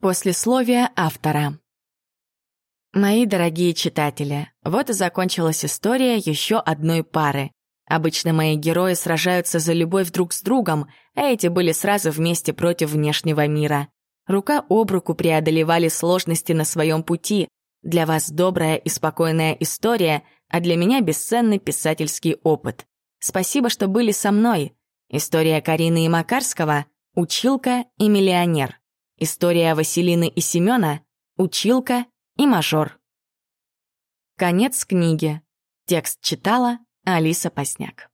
Послесловие автора. Мои дорогие читатели, вот и закончилась история еще одной пары. Обычно мои герои сражаются за любовь друг с другом, а эти были сразу вместе против внешнего мира. Рука об руку преодолевали сложности на своем пути. Для вас добрая и спокойная история, а для меня бесценный писательский опыт. Спасибо, что были со мной. История Карины и Макарского «Училка и миллионер». История Василины и Семёна «Училка и мажор». Конец книги. Текст читала Алиса Посняк.